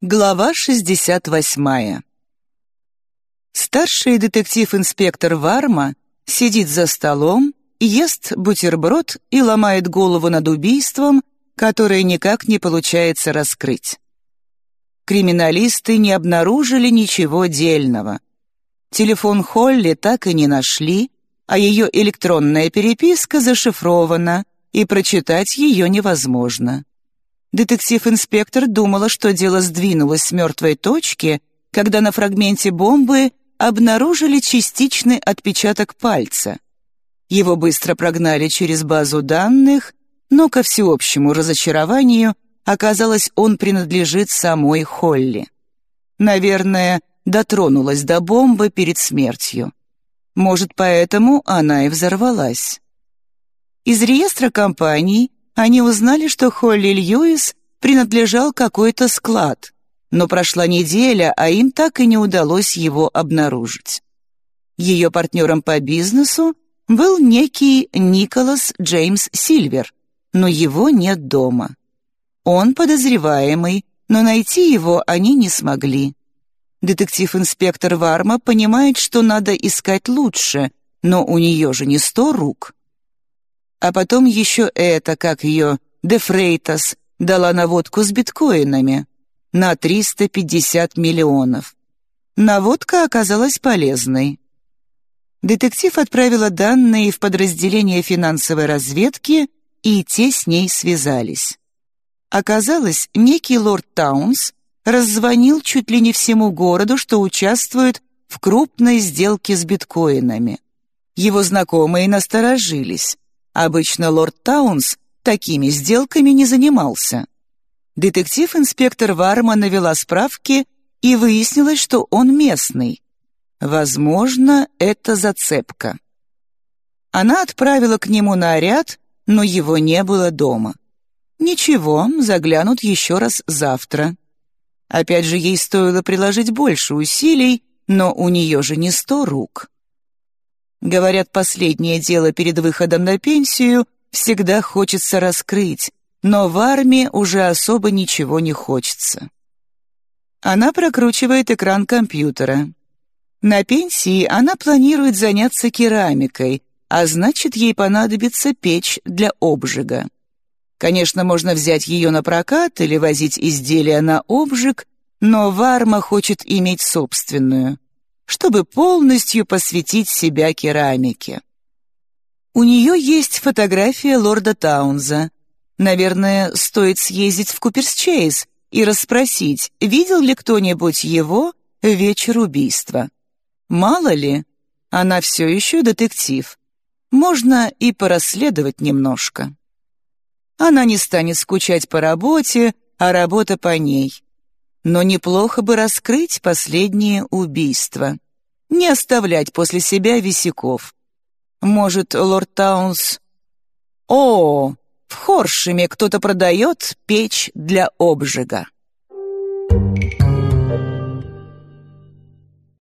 Глава 68. Старший детектив-инспектор Варма сидит за столом, ест бутерброд и ломает голову над убийством, которое никак не получается раскрыть. Криминалисты не обнаружили ничего дельного. Телефон Холли так и не нашли, а ее электронная переписка зашифрована, и прочитать ее невозможно. Детектив-инспектор думала, что дело сдвинулось с мертвой точки, когда на фрагменте бомбы обнаружили частичный отпечаток пальца. Его быстро прогнали через базу данных, но ко всеобщему разочарованию оказалось, он принадлежит самой Холли. Наверное, дотронулась до бомбы перед смертью. Может, поэтому она и взорвалась. Из реестра компаний они узнали, что Холли Льюис принадлежал какой-то склад, но прошла неделя, а им так и не удалось его обнаружить. Ее партнером по бизнесу был некий Николас Джеймс Сильвер, но его нет дома. Он подозреваемый, но найти его они не смогли. Детектив-инспектор Варма понимает, что надо искать лучше, но у нее же не сто рук. А потом еще это, как ее, Дефрейтас, дала наводку с биткоинами на 350 миллионов. Наводка оказалась полезной. Детектив отправила данные в подразделение финансовой разведки, и те с ней связались. Оказалось, некий лорд Таунс раззвонил чуть ли не всему городу, что участвует в крупной сделке с биткоинами. Его знакомые насторожились. Обычно лорд Таунс такими сделками не занимался. Детектив-инспектор Варма навела справки и выяснилось, что он местный. Возможно, это зацепка. Она отправила к нему наряд, но его не было дома. Ничего, заглянут еще раз завтра. Опять же, ей стоило приложить больше усилий, но у нее же не сто рук. Говорят, последнее дело перед выходом на пенсию всегда хочется раскрыть, но в армии уже особо ничего не хочется. Она прокручивает экран компьютера. На пенсии она планирует заняться керамикой, а значит, ей понадобится печь для обжига. Конечно, можно взять ее на прокат или возить изделия на обжиг, но Варма хочет иметь собственную чтобы полностью посвятить себя керамике. У нее есть фотография лорда Таунза. Наверное, стоит съездить в Куперсчейз и расспросить, видел ли кто-нибудь его вечер убийства. Мало ли, она все еще детектив. Можно и порасследовать немножко. Она не станет скучать по работе, а работа по ней но неплохо бы раскрыть последнее убийство. Не оставлять после себя висяков. Может, лорд Таунс... О, в Хоршеме кто-то продает печь для обжига.